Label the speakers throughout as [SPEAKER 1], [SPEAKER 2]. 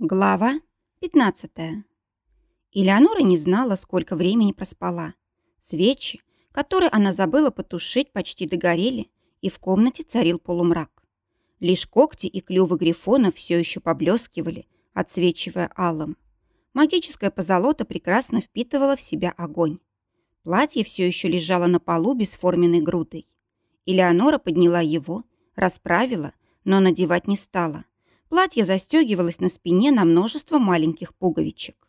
[SPEAKER 1] Глава 15. Элеонора не знала, сколько времени проспала. Свечи, которые она забыла потушить, почти догорели, и в комнате царил полумрак. Лишь когти и клювы грифона все еще поблескивали, отсвечивая алым. Магическая позолота прекрасно впитывала в себя огонь. Платье все еще лежало на полу бесформенной грудой. Элеонора подняла его, расправила, но надевать не стала Платье застегивалось на спине на множество маленьких пуговичек.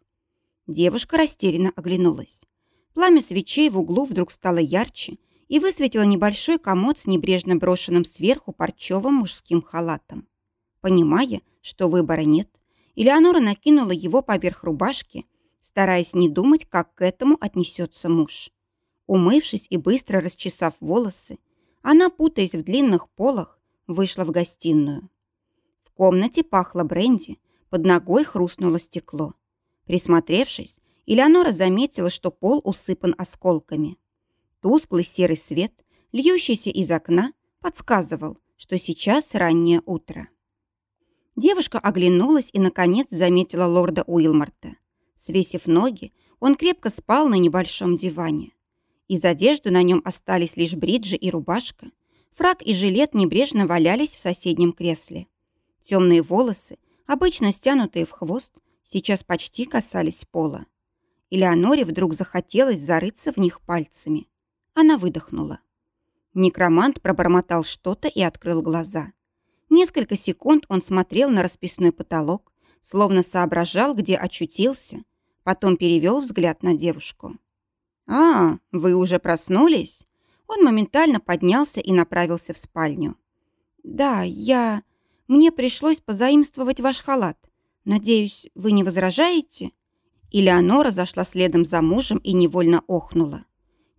[SPEAKER 1] Девушка растерянно оглянулась. Пламя свечей в углу вдруг стало ярче и высветило небольшой комод с небрежно брошенным сверху парчевым мужским халатом. Понимая, что выбора нет, Элеонора накинула его поверх рубашки, стараясь не думать, как к этому отнесется муж. Умывшись и быстро расчесав волосы, она, путаясь в длинных полах, вышла в гостиную комнате пахло бренди, под ногой хрустнуло стекло. Присмотревшись, Элеонора заметила, что пол усыпан осколками. Тусклый серый свет, льющийся из окна, подсказывал, что сейчас раннее утро. Девушка оглянулась и, наконец, заметила лорда Уилмарта. Свесив ноги, он крепко спал на небольшом диване. Из одежды на нем остались лишь бриджи и рубашка. Фрак и жилет небрежно валялись в соседнем кресле. Темные волосы, обычно стянутые в хвост, сейчас почти касались пола. Элеоноре вдруг захотелось зарыться в них пальцами. Она выдохнула. Некромант пробормотал что-то и открыл глаза. Несколько секунд он смотрел на расписной потолок, словно соображал, где очутился, потом перевел взгляд на девушку. «А, вы уже проснулись?» Он моментально поднялся и направился в спальню. «Да, я...» Мне пришлось позаимствовать ваш халат. Надеюсь, вы не возражаете?» Элеонора зашла следом за мужем и невольно охнула.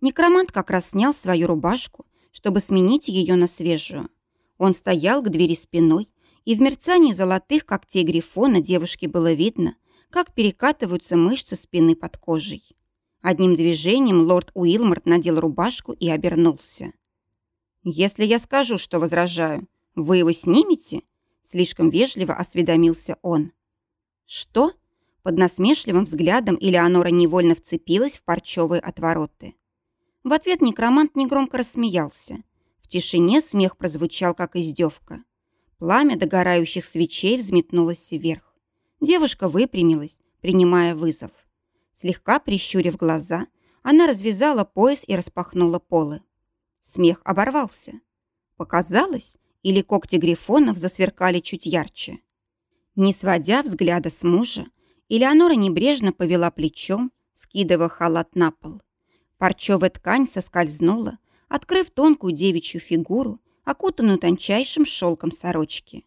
[SPEAKER 1] Некромант как раз снял свою рубашку, чтобы сменить ее на свежую. Он стоял к двери спиной, и в мерцании золотых когтей грифона девушке было видно, как перекатываются мышцы спины под кожей. Одним движением лорд Уилморт надел рубашку и обернулся. «Если я скажу, что возражаю, вы его снимете?» Слишком вежливо осведомился он. «Что?» Под насмешливым взглядом Элеонора невольно вцепилась в парчевые отвороты. В ответ некромант негромко рассмеялся. В тишине смех прозвучал, как издевка. Пламя догорающих свечей взметнулось вверх. Девушка выпрямилась, принимая вызов. Слегка прищурив глаза, она развязала пояс и распахнула полы. Смех оборвался. Показалось, или когти грифонов засверкали чуть ярче. Не сводя взгляда с мужа, Элеонора небрежно повела плечом, скидывая халат на пол. Парчевая ткань соскользнула, открыв тонкую девичью фигуру, окутанную тончайшим шелком сорочки.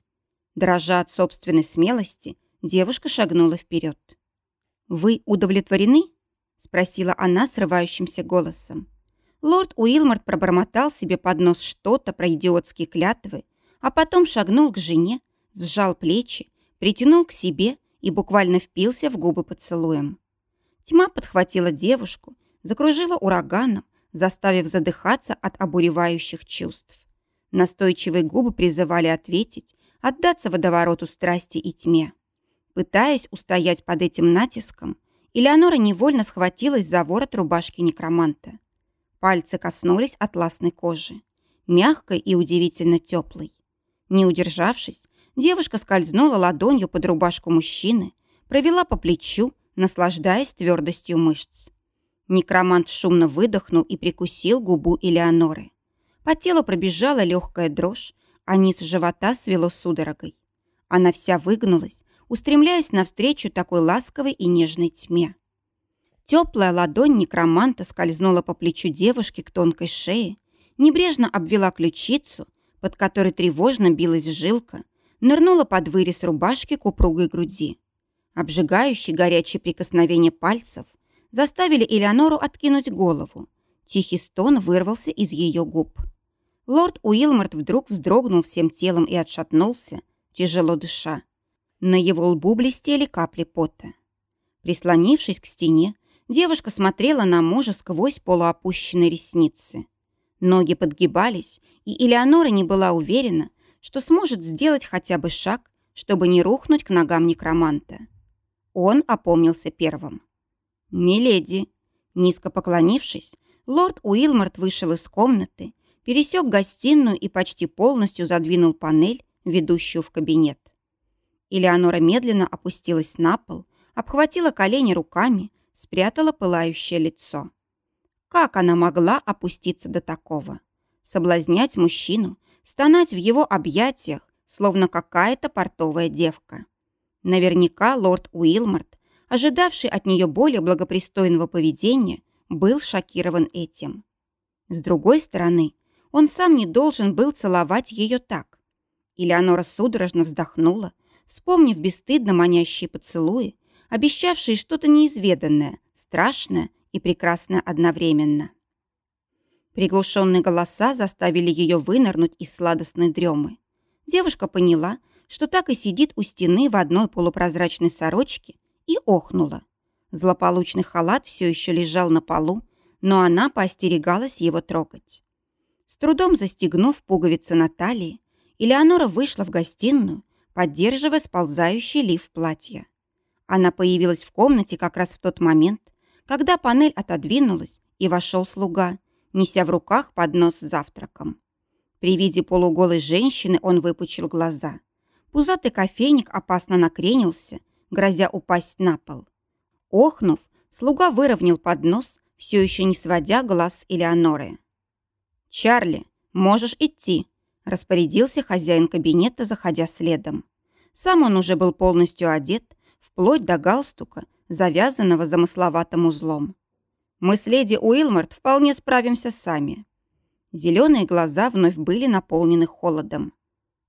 [SPEAKER 1] Дрожа от собственной смелости, девушка шагнула вперед. «Вы удовлетворены?» — спросила она срывающимся голосом. Лорд Уилмарт пробормотал себе под нос что-то про идиотские клятвы, а потом шагнул к жене, сжал плечи, притянул к себе и буквально впился в губы поцелуем. Тьма подхватила девушку, закружила ураганом, заставив задыхаться от обуревающих чувств. Настойчивые губы призывали ответить, отдаться водовороту страсти и тьме. Пытаясь устоять под этим натиском, Элеонора невольно схватилась за ворот рубашки некроманта. Пальцы коснулись атласной кожи, мягкой и удивительно теплой. Не удержавшись, девушка скользнула ладонью под рубашку мужчины, провела по плечу, наслаждаясь твердостью мышц. Некромант шумно выдохнул и прикусил губу Элеоноры. По телу пробежала легкая дрожь, а низ живота свело судорогой. Она вся выгнулась, устремляясь навстречу такой ласковой и нежной тьме. Теплая ладонь некроманта скользнула по плечу девушки к тонкой шее, небрежно обвела ключицу, под которой тревожно билась жилка, нырнула под вырез рубашки к упругой груди. Обжигающие горячие прикосновения пальцев заставили Элеонору откинуть голову. Тихий стон вырвался из ее губ. Лорд Уилмарт вдруг вздрогнул всем телом и отшатнулся, тяжело дыша. На его лбу блестели капли пота. Прислонившись к стене, Девушка смотрела на мужа сквозь полуопущенные ресницы. Ноги подгибались, и Элеонора не была уверена, что сможет сделать хотя бы шаг, чтобы не рухнуть к ногам некроманта. Он опомнился первым. «Миледи!» Низко поклонившись, лорд Уилморт вышел из комнаты, пересек гостиную и почти полностью задвинул панель, ведущую в кабинет. Элеонора медленно опустилась на пол, обхватила колени руками, спрятала пылающее лицо. Как она могла опуститься до такого? Соблазнять мужчину, стонать в его объятиях, словно какая-то портовая девка. Наверняка лорд Уилморт, ожидавший от нее более благопристойного поведения, был шокирован этим. С другой стороны, он сам не должен был целовать ее так. Элеонора судорожно вздохнула, вспомнив бесстыдно манящие поцелуи, обещавшие что-то неизведанное, страшное и прекрасное одновременно. Приглушенные голоса заставили ее вынырнуть из сладостной дремы. Девушка поняла, что так и сидит у стены в одной полупрозрачной сорочке и охнула. Злополучный халат все еще лежал на полу, но она поостерегалась его трогать. С трудом застегнув пуговицы на талии, Элеонора вышла в гостиную, поддерживая сползающий лиф платья. Она появилась в комнате как раз в тот момент, когда панель отодвинулась, и вошел слуга, неся в руках поднос с завтраком. При виде полуголой женщины он выпучил глаза. Пузатый кофейник опасно накренился, грозя упасть на пол. Охнув, слуга выровнял поднос, все еще не сводя глаз с Элеоноры. «Чарли, можешь идти», – распорядился хозяин кабинета, заходя следом. Сам он уже был полностью одет, вплоть до галстука, завязанного замысловатым узлом. Мы с леди Уилмарт вполне справимся сами. Зеленые глаза вновь были наполнены холодом.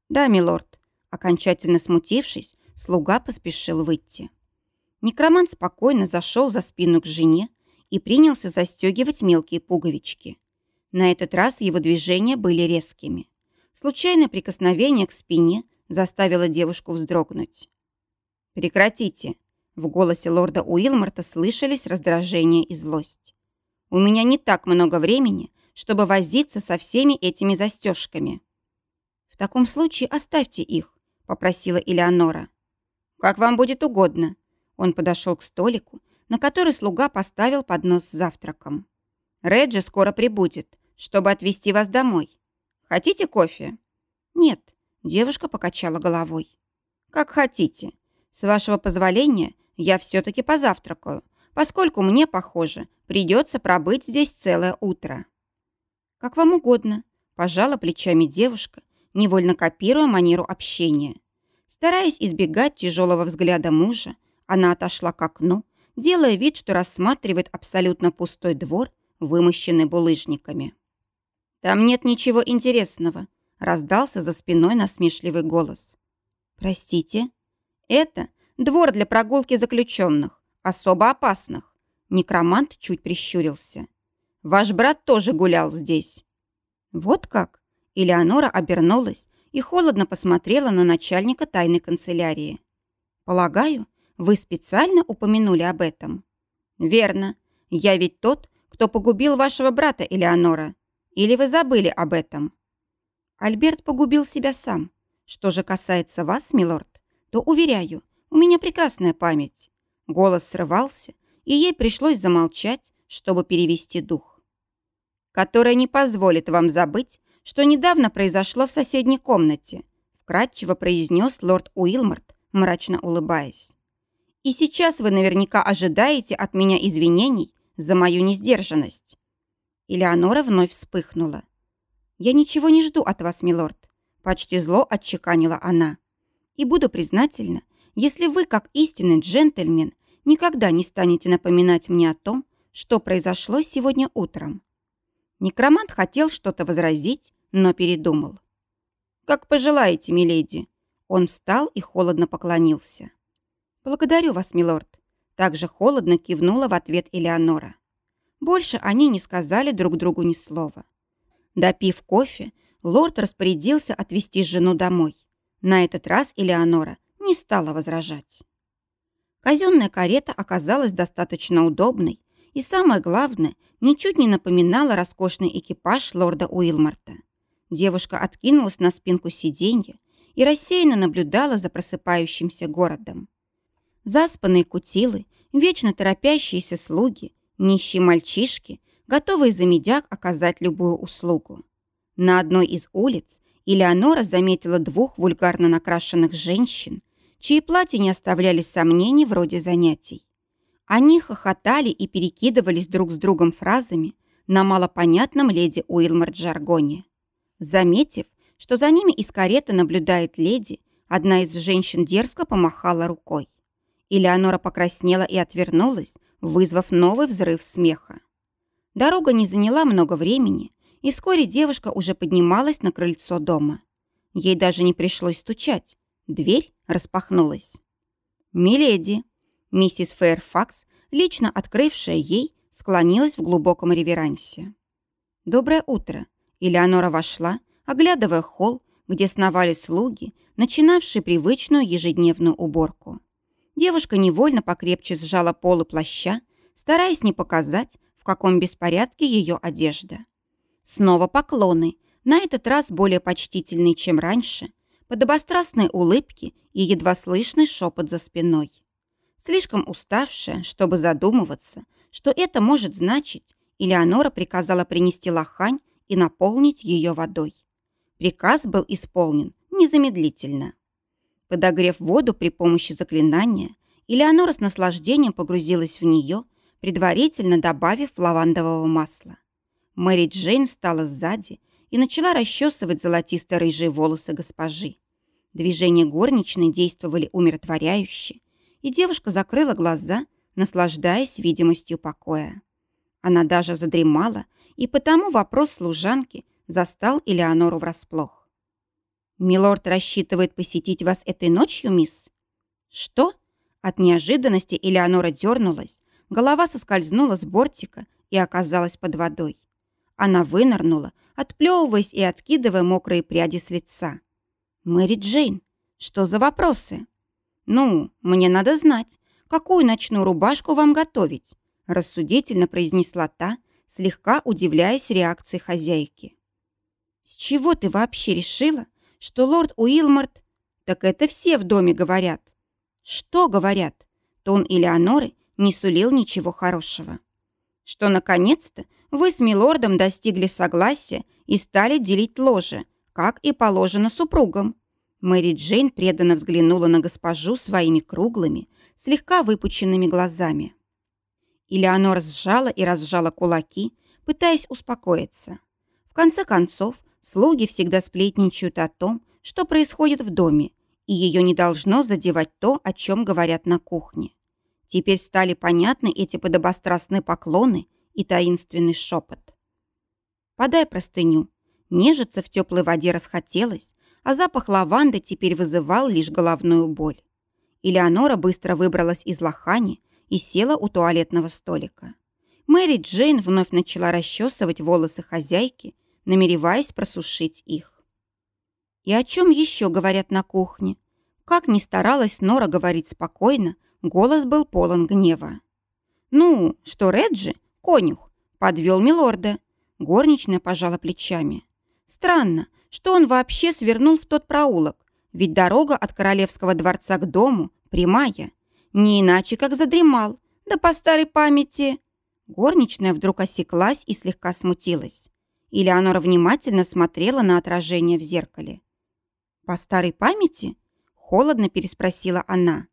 [SPEAKER 1] Да, милорд. Окончательно смутившись, слуга поспешил выйти. Некромант спокойно зашел за спину к жене и принялся застегивать мелкие пуговички. На этот раз его движения были резкими. Случайное прикосновение к спине заставило девушку вздрогнуть. «Прекратите!» В голосе лорда Уилморта слышались раздражение и злость. «У меня не так много времени, чтобы возиться со всеми этими застежками». «В таком случае оставьте их», — попросила Элеонора. «Как вам будет угодно». Он подошел к столику, на который слуга поставил поднос с завтраком. «Реджи скоро прибудет, чтобы отвезти вас домой. Хотите кофе?» «Нет», — девушка покачала головой. «Как хотите. С вашего позволения я все-таки позавтракаю, поскольку мне, похоже, придется пробыть здесь целое утро». «Как вам угодно», – пожала плечами девушка, невольно копируя манеру общения. Стараясь избегать тяжелого взгляда мужа, она отошла к окну, делая вид, что рассматривает абсолютно пустой двор, вымощенный булыжниками. «Там нет ничего интересного», – раздался за спиной насмешливый голос. «Простите?» «Это Двор для прогулки заключенных, особо опасных. Некромант чуть прищурился. Ваш брат тоже гулял здесь. Вот как? Элеонора обернулась и холодно посмотрела на начальника тайной канцелярии. Полагаю, вы специально упомянули об этом? Верно. Я ведь тот, кто погубил вашего брата Элеонора. Или вы забыли об этом? Альберт погубил себя сам. Что же касается вас, милорд, то, уверяю, у меня прекрасная память». Голос срывался, и ей пришлось замолчать, чтобы перевести дух. «Которая не позволит вам забыть, что недавно произошло в соседней комнате», вкратчиво произнес лорд Уилморт, мрачно улыбаясь. «И сейчас вы наверняка ожидаете от меня извинений за мою несдержанность». Элеонора вновь вспыхнула. «Я ничего не жду от вас, милорд», почти зло отчеканила она. «И буду признательна, если вы, как истинный джентльмен, никогда не станете напоминать мне о том, что произошло сегодня утром. Некромант хотел что-то возразить, но передумал. «Как пожелаете, миледи». Он встал и холодно поклонился. «Благодарю вас, милорд». Также холодно кивнула в ответ Элеонора. Больше они не сказали друг другу ни слова. Допив кофе, лорд распорядился отвезти жену домой. На этот раз Элеонора не стала возражать. Казенная карета оказалась достаточно удобной и, самое главное, ничуть не напоминала роскошный экипаж лорда Уилмарта. Девушка откинулась на спинку сиденья и рассеянно наблюдала за просыпающимся городом. Заспанные кутилы, вечно торопящиеся слуги, нищие мальчишки, готовые за медяк оказать любую услугу. На одной из улиц Элеонора заметила двух вульгарно накрашенных женщин, чьи платья не оставляли сомнений вроде занятий. Они хохотали и перекидывались друг с другом фразами на малопонятном леди Уилмарт жаргоне. Заметив, что за ними из кареты наблюдает леди, одна из женщин дерзко помахала рукой. Элеонора покраснела и отвернулась, вызвав новый взрыв смеха. Дорога не заняла много времени, и вскоре девушка уже поднималась на крыльцо дома. Ей даже не пришлось стучать. Дверь распахнулась. «Миледи!» Миссис Фэйрфакс, лично открывшая ей, склонилась в глубоком реверансе. «Доброе утро!» Элеонора вошла, оглядывая холл, где сновали слуги, начинавшие привычную ежедневную уборку. Девушка невольно покрепче сжала полы плаща, стараясь не показать, в каком беспорядке ее одежда. Снова поклоны, на этот раз более почтительные, чем раньше, подобострастные улыбки и едва слышный шепот за спиной. Слишком уставшая, чтобы задумываться, что это может значить, Элеонора приказала принести лохань и наполнить ее водой. Приказ был исполнен незамедлительно. Подогрев воду при помощи заклинания, Элеонора с наслаждением погрузилась в нее, предварительно добавив лавандового масла. Мэри Джейн стала сзади и начала расчесывать золотисто-рыжие волосы госпожи. Движения горничной действовали умиротворяюще, и девушка закрыла глаза, наслаждаясь видимостью покоя. Она даже задремала, и потому вопрос служанки застал Элеонору врасплох. «Милорд рассчитывает посетить вас этой ночью, мисс?» «Что?» От неожиданности Элеонора дернулась, голова соскользнула с бортика и оказалась под водой. Она вынырнула, отплевываясь и откидывая мокрые пряди с лица. «Мэри Джейн, что за вопросы?» «Ну, мне надо знать, какую ночную рубашку вам готовить?» рассудительно произнесла та, слегка удивляясь реакции хозяйки. «С чего ты вообще решила, что лорд Уилморт...» «Так это все в доме говорят». «Что говорят?» Тон Элеоноры не сулил ничего хорошего. «Что, наконец-то, вы с милордом достигли согласия и стали делить ложе, как и положено супругам». Мэри Джейн преданно взглянула на госпожу своими круглыми, слегка выпученными глазами. Элеонора сжала и разжала кулаки, пытаясь успокоиться. В конце концов, Слуги всегда сплетничают о том, что происходит в доме, и ее не должно задевать то, о чем говорят на кухне. Теперь стали понятны эти подобострастные поклоны и таинственный шепот. «Подай простыню». Нежиться в теплой воде расхотелось, а запах лаванды теперь вызывал лишь головную боль. Элеонора быстро выбралась из лохани и села у туалетного столика. Мэри Джейн вновь начала расчесывать волосы хозяйки, намереваясь просушить их. И о чем еще говорят на кухне? Как ни старалась Нора говорить спокойно, голос был полон гнева. «Ну, что Реджи, конюх, подвел милорда». Горничная пожала плечами. «Странно, что он вообще свернул в тот проулок, ведь дорога от королевского дворца к дому прямая. Не иначе, как задремал, да по старой памяти». Горничная вдруг осеклась и слегка смутилась. Элеонора внимательно смотрела на отражение в зеркале. «По старой памяти?» – холодно переспросила она.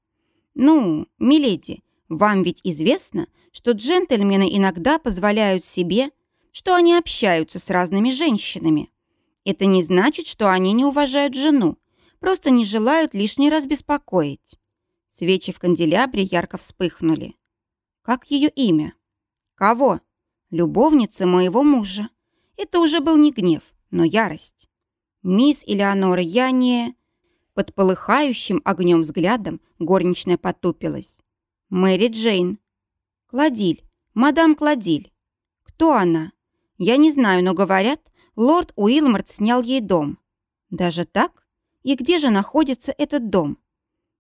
[SPEAKER 1] «Ну, миледи, вам ведь известно, что джентльмены иногда позволяют себе, что они общаются с разными женщинами. Это не значит, что они не уважают жену, просто не желают лишний раз беспокоить». Свечи в канделябре ярко вспыхнули. «Как ее имя?» «Кого?» «Любовница моего мужа», это уже был не гнев, но ярость. «Мисс Элеонора, я не...» Под полыхающим огнем взглядом горничная потупилась. «Мэри Джейн». «Кладиль. Мадам Кладиль». «Кто она?» «Я не знаю, но говорят, лорд Уилморт снял ей дом». «Даже так? И где же находится этот дом?»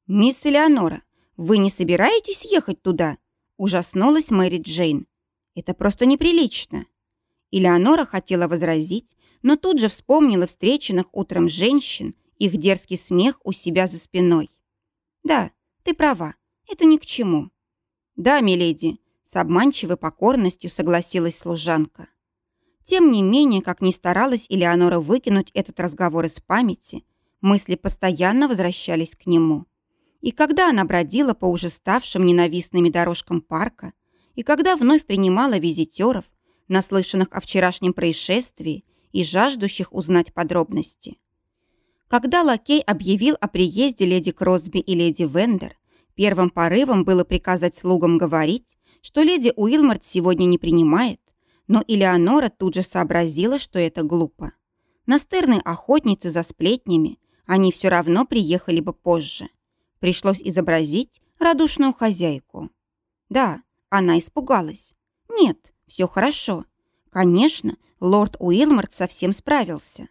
[SPEAKER 1] «Мисс Элеонора, вы не собираетесь ехать туда?» Ужаснулась Мэри Джейн. «Это просто неприлично». Элеонора хотела возразить, но тут же вспомнила встреченных утром женщин их дерзкий смех у себя за спиной. «Да, ты права, это ни к чему». «Да, миледи», — с обманчивой покорностью согласилась служанка. Тем не менее, как ни старалась Элеонора выкинуть этот разговор из памяти, мысли постоянно возвращались к нему. И когда она бродила по уже ставшим ненавистными дорожкам парка, и когда вновь принимала визитеров, наслышанных о вчерашнем происшествии и жаждущих узнать подробности. Когда лакей объявил о приезде леди Кросби и леди Вендер, первым порывом было приказать слугам говорить, что леди Уилмарт сегодня не принимает, но Элеонора тут же сообразила, что это глупо. Настырные охотницы за сплетнями, они все равно приехали бы позже. Пришлось изобразить радушную хозяйку. Да, она испугалась. Нет, все хорошо. Конечно, лорд Уилмарт совсем справился.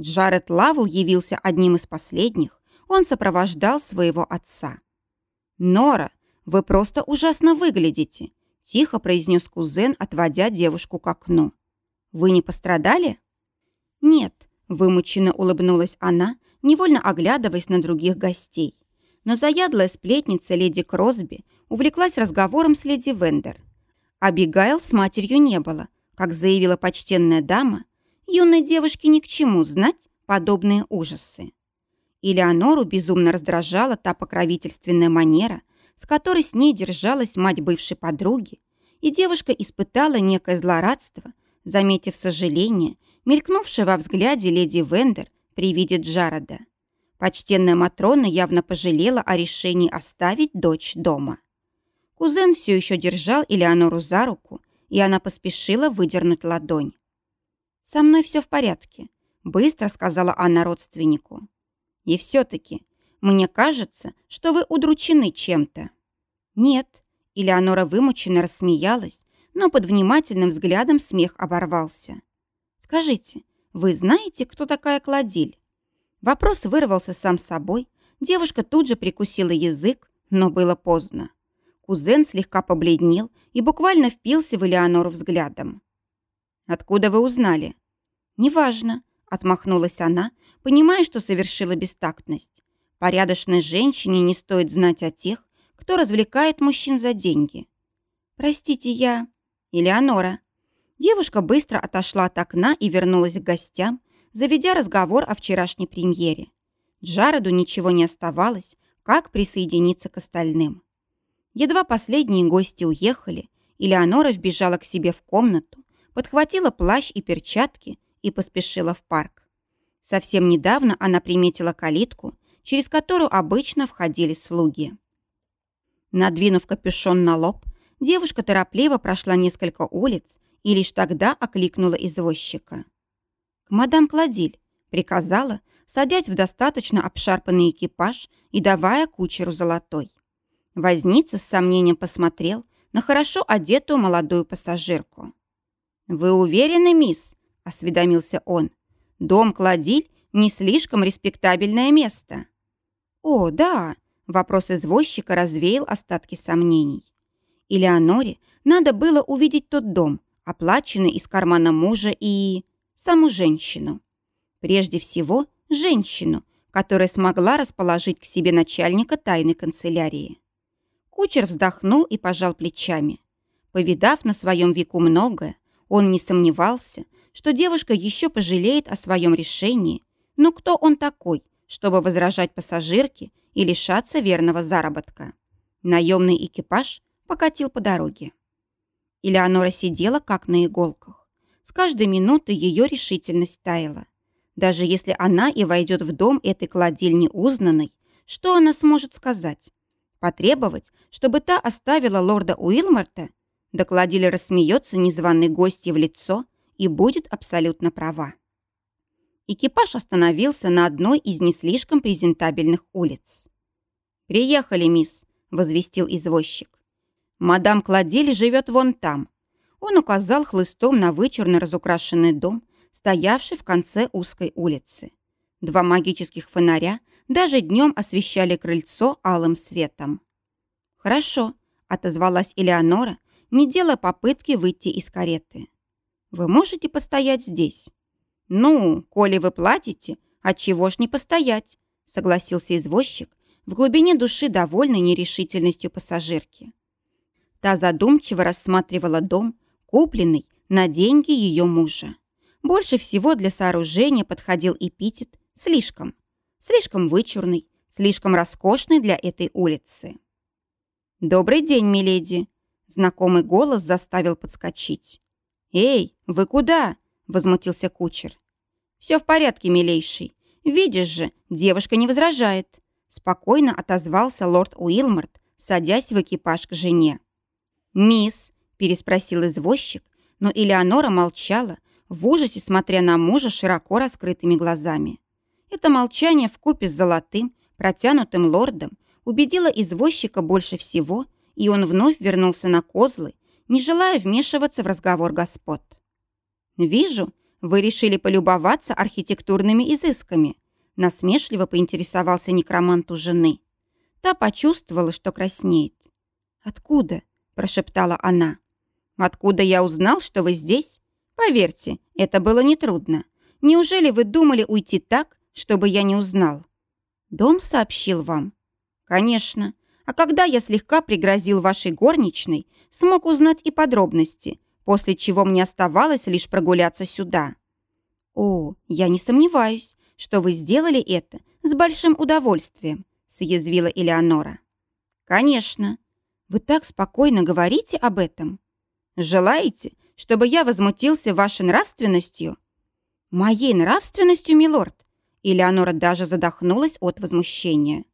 [SPEAKER 1] Джаред Лавл явился одним из последних. Он сопровождал своего отца. «Нора, вы просто ужасно выглядите», – тихо произнес кузен, отводя девушку к окну. «Вы не пострадали?» «Нет», – вымученно улыбнулась она, невольно оглядываясь на других гостей. Но заядлая сплетница леди Кросби увлеклась разговором с леди Вендер. Абигайл с матерью не было. Как заявила почтенная дама, юной девушке ни к чему знать подобные ужасы. Элеонору безумно раздражала та покровительственная манера, с которой с ней держалась мать бывшей подруги, и девушка испытала некое злорадство, заметив сожаление, мелькнувшее во взгляде леди Вендер при виде Джарода. Почтенная Матрона явно пожалела о решении оставить дочь дома. Кузен все еще держал Элеонору за руку, и она поспешила выдернуть ладонь. «Со мной все в порядке», — быстро сказала она родственнику. «И все-таки, мне кажется, что вы удручены чем-то». «Нет», — Элеонора вымученно рассмеялась, но под внимательным взглядом смех оборвался. «Скажите, вы знаете, кто такая Кладиль?» Вопрос вырвался сам собой. Девушка тут же прикусила язык, но было поздно. Кузен слегка побледнел и буквально впился в Элеонору взглядом. «Откуда вы узнали?» «Неважно», — отмахнулась она, понимая, что совершила бестактность. Порядочной женщине не стоит знать о тех, кто развлекает мужчин за деньги. «Простите, я...» «Элеонора». Девушка быстро отошла от окна и вернулась к гостям, заведя разговор о вчерашней премьере. Джареду ничего не оставалось, как присоединиться к остальным. Едва последние гости уехали, Элеонора вбежала к себе в комнату, подхватила плащ и перчатки и поспешила в парк. Совсем недавно она приметила калитку, через которую обычно входили слуги. Надвинув капюшон на лоб, девушка торопливо прошла несколько улиц и лишь тогда окликнула извозчика мадам Кладиль, приказала, садясь в достаточно обшарпанный экипаж и давая кучеру золотой. Возница с сомнением посмотрел на хорошо одетую молодую пассажирку. «Вы уверены, мисс?» – осведомился он. «Дом Кладиль – не слишком респектабельное место». «О, да!» – вопрос извозчика развеял остатки сомнений. Элеоноре надо было увидеть тот дом, оплаченный из кармана мужа и саму женщину. Прежде всего, женщину, которая смогла расположить к себе начальника тайной канцелярии. Кучер вздохнул и пожал плечами. Повидав на своем веку многое, он не сомневался, что девушка еще пожалеет о своем решении, но кто он такой, чтобы возражать пассажирке и лишаться верного заработка? Наемный экипаж покатил по дороге. Элеонора сидела как на иголках. С каждой минутой ее решительность таяла. Даже если она и войдет в дом этой кладильни узнанной, что она сможет сказать? Потребовать, чтобы та оставила лорда Уилмарта? Да кладиль рассмеется незваный гостье в лицо и будет абсолютно права. Экипаж остановился на одной из не слишком презентабельных улиц. «Приехали, мисс», — возвестил извозчик. «Мадам Кладиль живет вон там, он указал хлыстом на вычурно разукрашенный дом, стоявший в конце узкой улицы. Два магических фонаря даже днем освещали крыльцо алым светом. «Хорошо», — отозвалась Элеонора, не делая попытки выйти из кареты. «Вы можете постоять здесь?» «Ну, коли вы платите, А чего ж не постоять?» — согласился извозчик, в глубине души довольный нерешительностью пассажирки. Та задумчиво рассматривала дом, купленный на деньги ее мужа. Больше всего для сооружения подходил эпитет «слишком». Слишком вычурный, слишком роскошный для этой улицы. «Добрый день, миледи!» Знакомый голос заставил подскочить. «Эй, вы куда?» – возмутился кучер. «Все в порядке, милейший. Видишь же, девушка не возражает», – спокойно отозвался лорд Уилморт, садясь в экипаж к жене. «Мисс», – переспросил извозчик, но Элеонора молчала, в ужасе смотря на мужа широко раскрытыми глазами. Это молчание вкупе с золотым, протянутым лордом, убедило извозчика больше всего, и он вновь вернулся на козлы, не желая вмешиваться в разговор господ. «Вижу, вы решили полюбоваться архитектурными изысками», насмешливо поинтересовался некромант у жены. Та почувствовала, что краснеет. «Откуда?» – прошептала она. «Откуда я узнал, что вы здесь? Поверьте, это было нетрудно. Неужели вы думали уйти так, чтобы я не узнал?» «Дом сообщил вам?» «Конечно. А когда я слегка пригрозил вашей горничной, смог узнать и подробности, после чего мне оставалось лишь прогуляться сюда. О, я не сомневаюсь, что вы сделали это с большим удовольствием, съязвила Элеонора. Конечно. Вы так спокойно говорите об этом. Желаете, чтобы я возмутился вашей нравственностью? Моей нравственностью, милорд? Элеонора даже задохнулась от возмущения.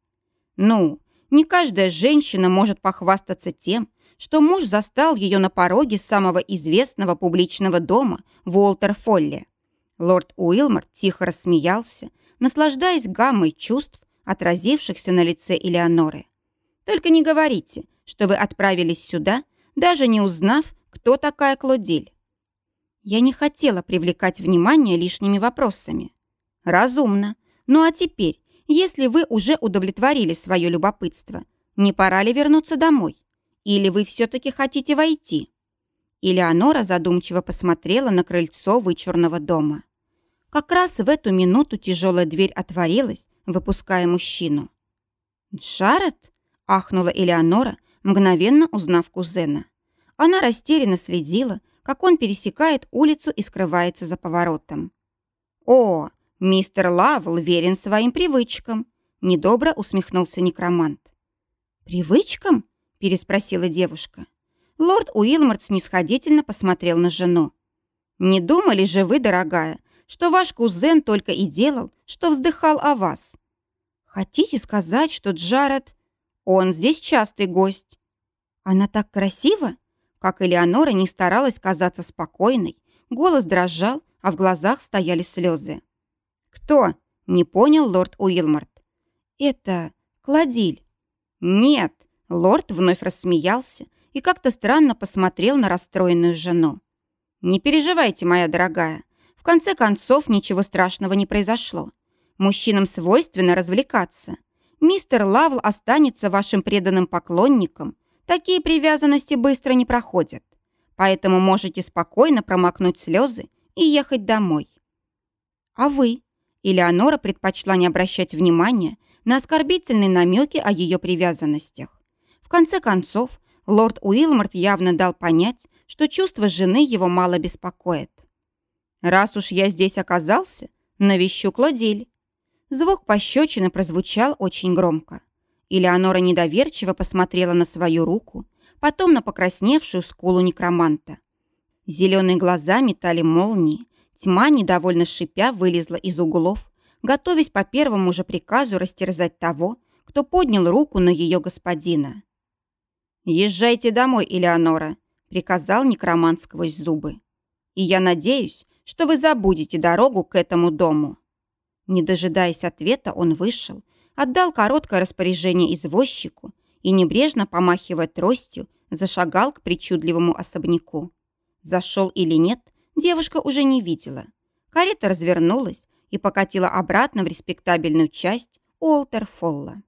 [SPEAKER 1] Ну, не каждая женщина может похвастаться тем, что муж застал ее на пороге самого известного публичного дома в Уолтер-Фолле. Лорд Уилмор тихо рассмеялся, наслаждаясь гаммой чувств, отразившихся на лице Элеоноры. «Только не говорите, что вы отправились сюда, даже не узнав, кто такая Клодиль». Я не хотела привлекать внимание лишними вопросами. «Разумно. Ну а теперь если вы уже удовлетворили свое любопытство, не пора ли вернуться домой? Или вы все-таки хотите войти?» Элеонора задумчиво посмотрела на крыльцо вычурного дома. Как раз в эту минуту тяжелая дверь отворилась, выпуская мужчину. «Джаред?» – ахнула Элеонора, мгновенно узнав кузена. Она растерянно следила, как он пересекает улицу и скрывается за поворотом. «О, «Мистер Лавл верен своим привычкам», — недобро усмехнулся некромант. «Привычкам?» — переспросила девушка. Лорд Уилморт снисходительно посмотрел на жену. «Не думали же вы, дорогая, что ваш кузен только и делал, что вздыхал о вас? Хотите сказать, что Джаред... Он здесь частый гость. Она так красива?» Как Элеонора не старалась казаться спокойной, голос дрожал, а в глазах стояли слезы. «Кто?» – не понял лорд Уилморт. «Это Кладиль». «Нет!» – лорд вновь рассмеялся и как-то странно посмотрел на расстроенную жену. «Не переживайте, моя дорогая. В конце концов, ничего страшного не произошло. Мужчинам свойственно развлекаться. Мистер Лавл останется вашим преданным поклонником. Такие привязанности быстро не проходят. Поэтому можете спокойно промокнуть слезы и ехать домой». «А вы?» Элеонора предпочла не обращать внимания на оскорбительные намеки о ее привязанностях. В конце концов, лорд Уилморт явно дал понять, что чувства жены его мало беспокоит. «Раз уж я здесь оказался, навещу Клодиль». Звук пощечины прозвучал очень громко. Элеонора недоверчиво посмотрела на свою руку, потом на покрасневшую скулу некроманта. Зеленые глаза метали молнии, Тьма, недовольно шипя, вылезла из углов, готовясь по первому же приказу растерзать того, кто поднял руку на ее господина. «Езжайте домой, Элеонора», — приказал некромант сквозь зубы. «И я надеюсь, что вы забудете дорогу к этому дому». Не дожидаясь ответа, он вышел, отдал короткое распоряжение извозчику и, небрежно помахивая тростью, зашагал к причудливому особняку. Зашел или нет, девушка уже не видела. Карета развернулась и покатила обратно в респектабельную часть Уолтер-Фолла.